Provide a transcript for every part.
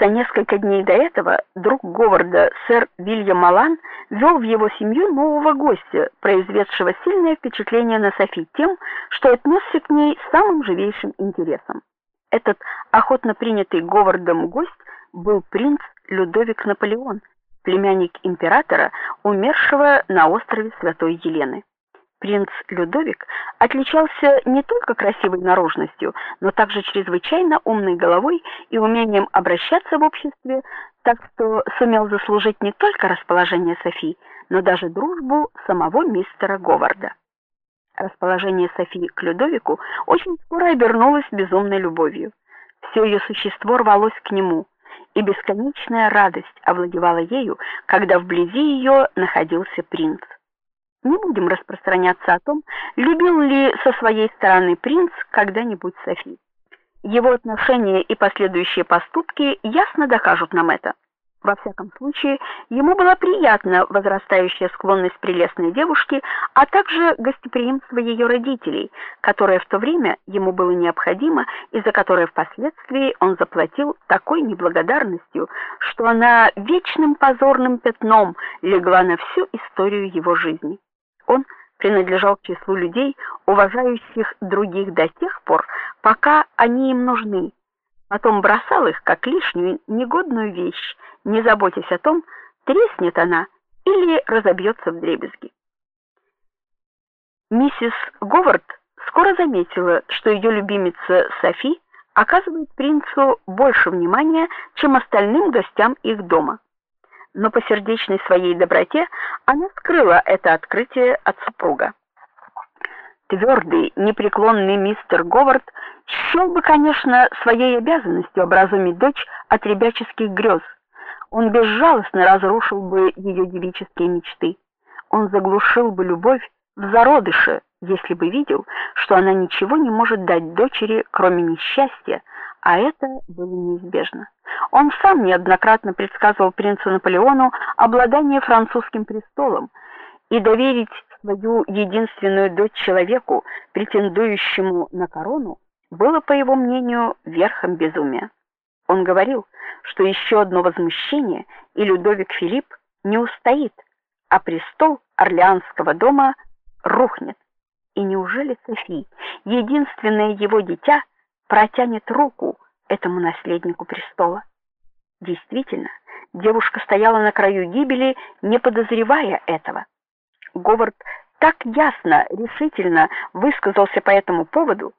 За несколько дней до этого друг Говарда, сэр Вильям Малан, вел в его семью нового гостя, произведшего сильное впечатление на Софи тем, что отнесся к ней самым живейшим интересом. Этот охотно принятый Говардом гость был принц Людовик Наполеон, племянник императора, умершего на острове Святой Елены. Принц Людовик отличался не только красивой наружностью, но также чрезвычайно умной головой и умением обращаться в обществе, так что сумел заслужить не только расположение Софи, но даже дружбу самого мистера Говарда. Расположение Софи к Людовику очень скоро обернулось безумной любовью. Все ее существо рвалось к нему, и бесконечная радость овладевала ею, когда вблизи ее находился принц. Не будем распространяться о том, любил ли со своей стороны принц когда-нибудь Софи. Его отношения и последующие поступки ясно докажут нам это. Во всяком случае, ему была приятна возрастающая склонность прелестной девушки, а также гостеприимство ее родителей, которое в то время ему было необходимо и за которое впоследствии он заплатил такой неблагодарностью, что она вечным позорным пятном легла на всю историю его жизни. Принадлежал к числу людей, уважающих других до тех пор, пока они им нужны. Потом бросал их как лишнюю негодную вещь, не заботясь о том, треснет она или разобьется вдребезги. Миссис Говард скоро заметила, что ее любимица Софи оказывает принцу больше внимания, чем остальным гостям их дома но по сердечной своей доброте она скрыла это открытие от супруга. Твердый, непреклонный мистер Говард счел бы, конечно, своей обязанностью образумить дочь от ребяческих грез. Он безжалостно разрушил бы ее девические мечты. Он заглушил бы любовь в зародыше, если бы видел, что она ничего не может дать дочери, кроме несчастья, а это было неизбежно. Он сам неоднократно предсказывал принцу Наполеону обладание французским престолом, и доверить свою единственную дочь человеку, претендующему на корону, было, по его мнению, верхом безумия. Он говорил, что еще одно возмущение, и Людовик Филипп не устоит, а престол Орлеанского дома рухнет. И неужели Софи, единственное его дитя, протянет руку этому наследнику престола? Действительно, девушка стояла на краю гибели, не подозревая этого. Говард так ясно, решительно высказался по этому поводу,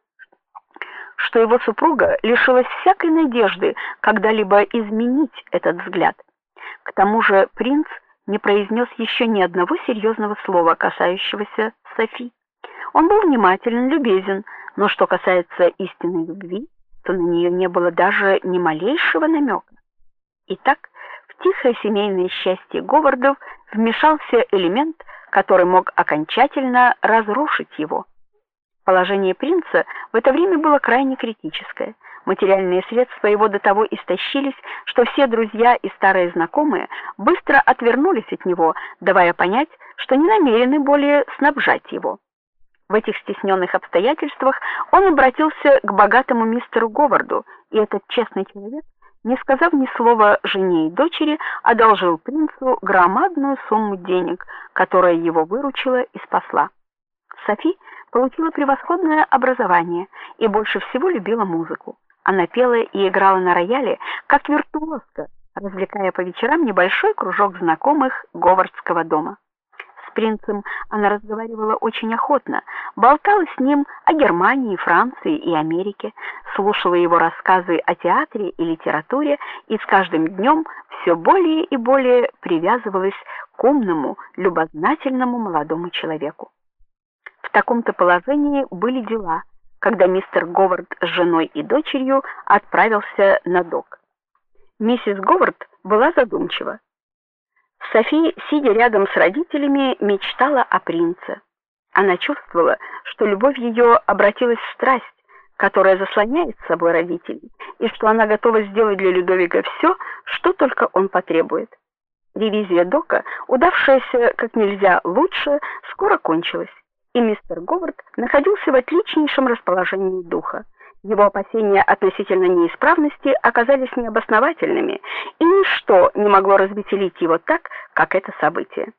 что его супруга лишилась всякой надежды когда-либо изменить этот взгляд. К тому же принц не произнес еще ни одного серьезного слова, касающегося Софи. Он был внимателен, любезен, но что касается истинной любви, то на нее не было даже ни малейшего намека. Итак, в тихое семейное счастье Говардов вмешался элемент, который мог окончательно разрушить его. Положение принца в это время было крайне критическое. Материальные средства его до того истощились, что все друзья и старые знакомые быстро отвернулись от него, давая понять, что не намерены более снабжать его. В этих стесненных обстоятельствах он обратился к богатому мистеру Говарду, и этот честный человек не сказав ни слова жене и дочери, одолжил принцу громадную сумму денег, которая его выручила и спасла. Софи получила превосходное образование и больше всего любила музыку. Она пела и играла на рояле, как виртуозка, развлекая по вечерам небольшой кружок знакомых Говардского дома принцем она разговаривала очень охотно, болтала с ним о Германии, Франции и Америке, слушала его рассказы о театре и литературе и с каждым днем все более и более привязывалась к умному, любознательному молодому человеку. В таком-то положении были дела, когда мистер Говард с женой и дочерью отправился на док. Миссис Говард была задумчива. София, сидя рядом с родителями, мечтала о принце. Она чувствовала, что любовь ее обратилась в страсть, которая заслоняет собой родителей, и что она готова сделать для Людовика все, что только он потребует. Ревизия Дока, удавшаяся как нельзя лучше, скоро кончилась, и мистер Говард находился в отличнейшем расположении духа. Его опасения относительно неисправности оказались необосновательными, и ничто не могло развеселить его так, как это событие.